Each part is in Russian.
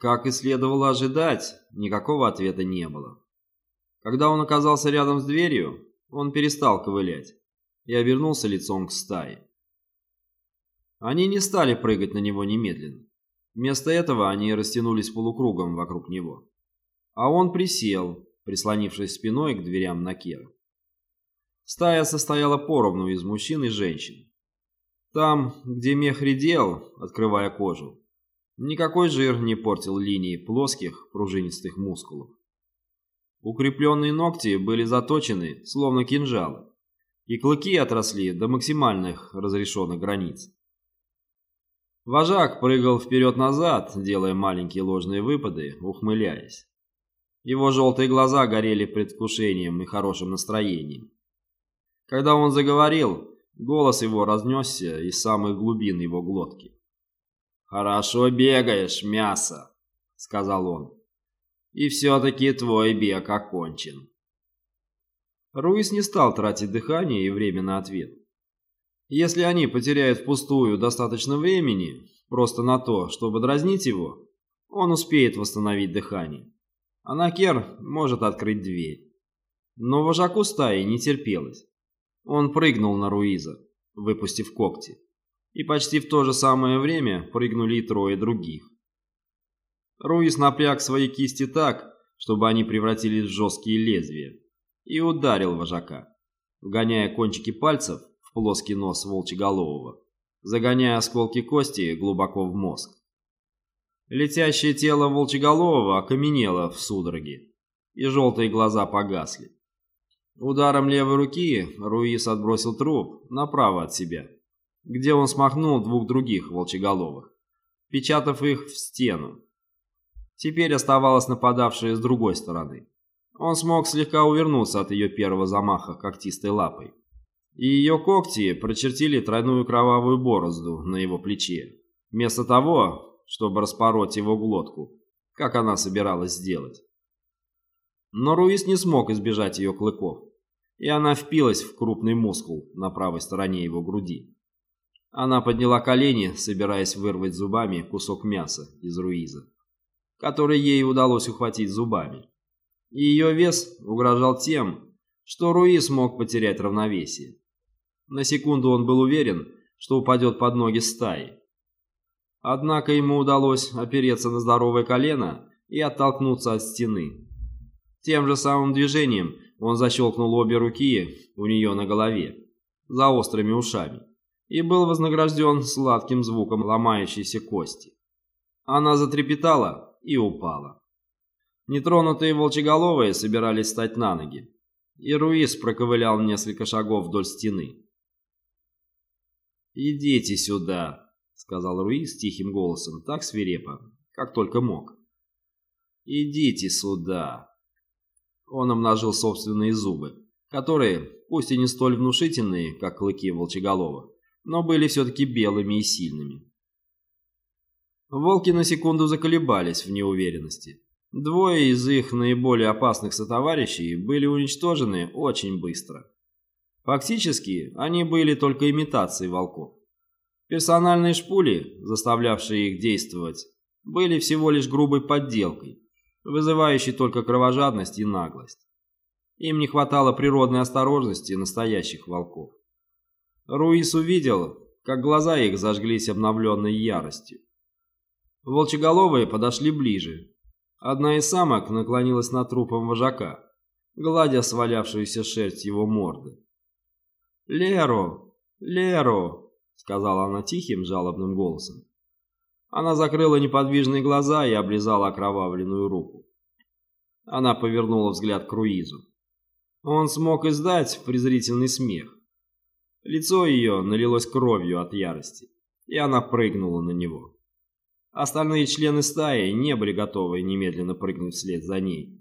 Как и следовало ожидать, никакого ответа не было. Когда он оказался рядом с дверью, он перестал ковылять и обернулся лицом к стае. Они не стали прыгать на него немедленно. Вместо этого они растянулись полукругом вокруг него. А он присел, прислонившись спиной к дверям Накера. Стая состояла поровну из мужчин и женщин. Там, где мех редел, открывая кожу, Никакой жир не портил линии плоских пружинистых мускулов. Укрепленные ногти были заточены, словно кинжалы, и клыки отросли до максимальных разрешенных границ. Вожак прыгал вперед-назад, делая маленькие ложные выпады, ухмыляясь. Его желтые глаза горели предвкушением и хорошим настроением. Когда он заговорил, голос его разнесся из самых глубин его глотки. «Хорошо бегаешь, мясо», — сказал он. «И все-таки твой бег окончен». Руис не стал тратить дыхание и время на ответ. Если они потеряют впустую достаточно времени, просто на то, чтобы дразнить его, он успеет восстановить дыхание. А Накер может открыть дверь. Но вожаку стаи не терпелось. Он прыгнул на Руиза, выпустив когти и почти в то же самое время прыгнули и трое других. Руис напряг свои кисти так, чтобы они превратились в жесткие лезвия, и ударил вожака, вгоняя кончики пальцев в плоский нос волчеголового, загоняя осколки кости глубоко в мозг. Летящее тело волчеголового окаменело в судороге, и желтые глаза погасли. Ударом левой руки Руис отбросил труп направо от себя где он смахнул двух других волчеголовых, печатав их в стену. Теперь оставалась нападавшая с другой стороны. Он смог слегка увернуться от ее первого замаха когтистой лапой. И ее когти прочертили тройную кровавую борозду на его плече, вместо того, чтобы распороть его глотку, как она собиралась сделать. Но Руис не смог избежать ее клыков, и она впилась в крупный мускул на правой стороне его груди. Она подняла колени, собираясь вырвать зубами кусок мяса из руиза, который ей удалось ухватить зубами. Ее вес угрожал тем, что Руиз мог потерять равновесие. На секунду он был уверен, что упадет под ноги стаи. Однако ему удалось опереться на здоровое колено и оттолкнуться от стены. Тем же самым движением он защелкнул обе руки у нее на голове, за острыми ушами и был вознагражден сладким звуком ломающейся кости. Она затрепетала и упала. Нетронутые волчеголовые собирались встать на ноги, и Руис проковылял несколько шагов вдоль стены. «Идите сюда», — сказал Руис тихим голосом, так свирепо, как только мог. «Идите сюда». Он обнажил собственные зубы, которые, пусть и не столь внушительные, как клыки волчеголова, но были все-таки белыми и сильными. Волки на секунду заколебались в неуверенности. Двое из их наиболее опасных сотоварищей были уничтожены очень быстро. Фактически, они были только имитацией волков. Персональные шпули, заставлявшие их действовать, были всего лишь грубой подделкой, вызывающей только кровожадность и наглость. Им не хватало природной осторожности настоящих волков. Руис увидел, как глаза их зажглись обновленной яростью. Волчеголовые подошли ближе. Одна из самок наклонилась над трупом вожака, гладя свалявшуюся шерсть его морды. «Леру! Леру!» — сказала она тихим, жалобным голосом. Она закрыла неподвижные глаза и облизала окровавленную руку. Она повернула взгляд к Руизу. Он смог издать презрительный смех. Лицо ее налилось кровью от ярости, и она прыгнула на него. Остальные члены стаи не были готовы немедленно прыгнуть вслед за ней,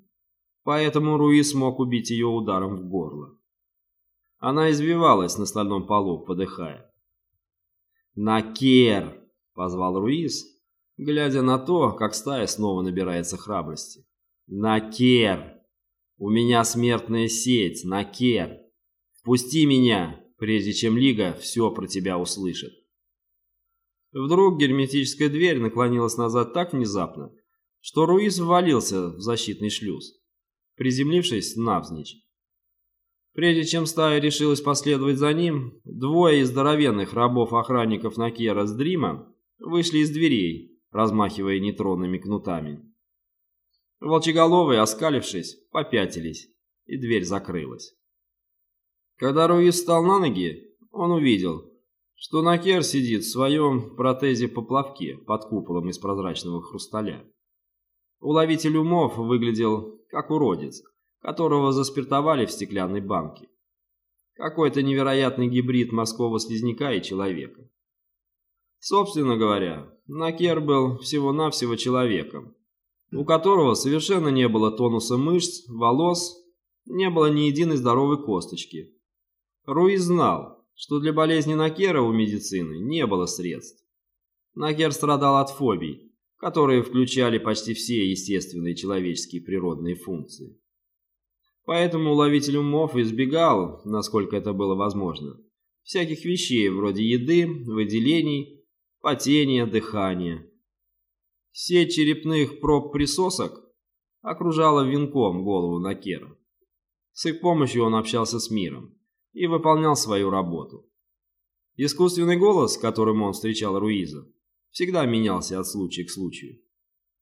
поэтому Руи смог убить ее ударом в горло. Она извивалась на стальном полу, подыхая. «Накер!» — позвал Руис, глядя на то, как стая снова набирается храбрости. «Накер! У меня смертная сеть, Накер! Впусти меня!» Прежде чем Лига все про тебя услышит. Вдруг герметическая дверь наклонилась назад так внезапно, что Руис ввалился в защитный шлюз, приземлившись навзничь. Прежде чем стая решилась последовать за ним, двое из здоровенных рабов-охранников Накера с Дрима вышли из дверей, размахивая нейтронными кнутами. Волчеголовые, оскалившись, попятились, и дверь закрылась. Когда Руис встал на ноги, он увидел, что Накер сидит в своем протезе-поплавке под куполом из прозрачного хрусталя. Уловитель умов выглядел как уродец, которого заспиртовали в стеклянной банке. Какой-то невероятный гибрид морского слизняка и человека. Собственно говоря, Накер был всего-навсего человеком, у которого совершенно не было тонуса мышц, волос, не было ни единой здоровой косточки. Руиз знал, что для болезни Накера у медицины не было средств. Накер страдал от фобий, которые включали почти все естественные человеческие природные функции. Поэтому ловитель умов избегал, насколько это было возможно, всяких вещей вроде еды, выделений, потения, дыхания. Сеть черепных проб присосок окружала венком голову Накера. С их помощью он общался с миром и выполнял свою работу. Искусственный голос, которым он встречал Руиза, всегда менялся от случая к случаю.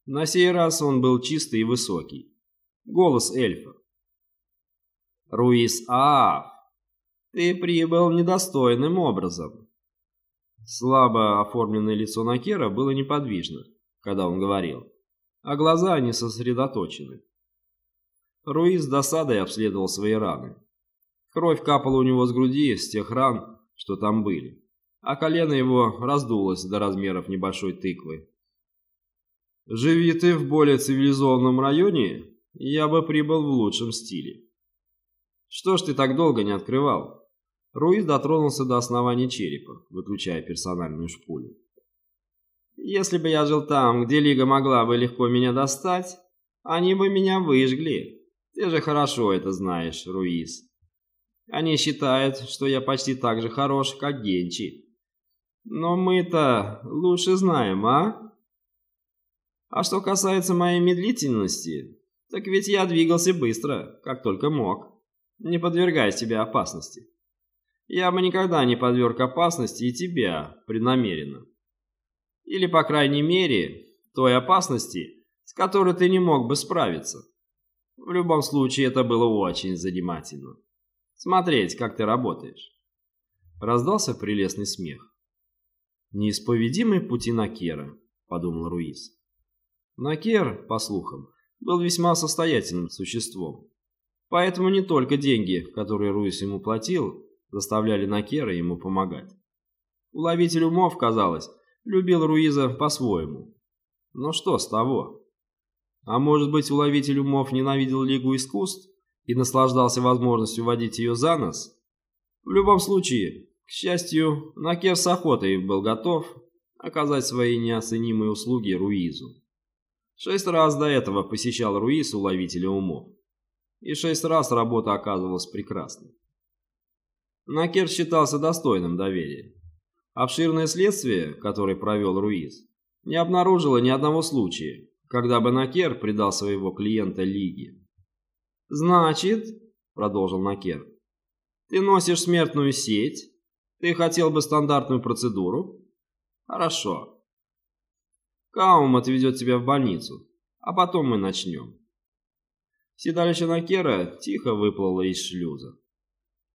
На сей раз он был чистый и высокий. Голос эльфа. Руис Ааф, ты прибыл недостойным образом. Слабо оформленное лицо Накера было неподвижно, когда он говорил, а глаза не сосредоточены. Руис с досадой обследовал свои раны. Кровь капала у него с груди с тех ран, что там были, а колено его раздулось до размеров небольшой тыквы. «Живи ты в более цивилизованном районе, я бы прибыл в лучшем стиле». «Что ж ты так долго не открывал?» Руиз дотронулся до основания черепа, выключая персональную шпулю. «Если бы я жил там, где Лига могла бы легко меня достать, они бы меня выжгли. Ты же хорошо это знаешь, Руиз. Они считают, что я почти так же хорош, как Генчи. Но мы-то лучше знаем, а? А что касается моей медлительности, так ведь я двигался быстро, как только мог не подвергай себя опасности. Я бы никогда не подверг опасности и тебя преднамеренно. Или, по крайней мере, той опасности, с которой ты не мог бы справиться. В любом случае, это было очень занимательно. Смотреть, как ты работаешь. Раздался прелестный смех. «Неисповедимые пути Накера», — подумал Руиз. Накер, по слухам, был весьма состоятельным существом. Поэтому не только деньги, которые Руис ему платил, заставляли Накера ему помогать. Уловитель умов, казалось, любил Руиза по-своему. Но что с того? А может быть, уловитель умов ненавидел Лигу искусств и наслаждался возможностью водить ее за нос? В любом случае, к счастью, Накер с охотой был готов оказать свои неоценимые услуги Руизу. Шесть раз до этого посещал Руиз уловителя умов и шесть раз работа оказывалась прекрасной. Накер считался достойным доверия. Обширное следствие, которое провел Руиз, не обнаружило ни одного случая, когда бы Накер предал своего клиента Лиге. «Значит», — продолжил Накер, — «ты носишь смертную сеть? Ты хотел бы стандартную процедуру? Хорошо. Каум отведет тебя в больницу, а потом мы начнем». Седалище Накера тихо выплыло из шлюза.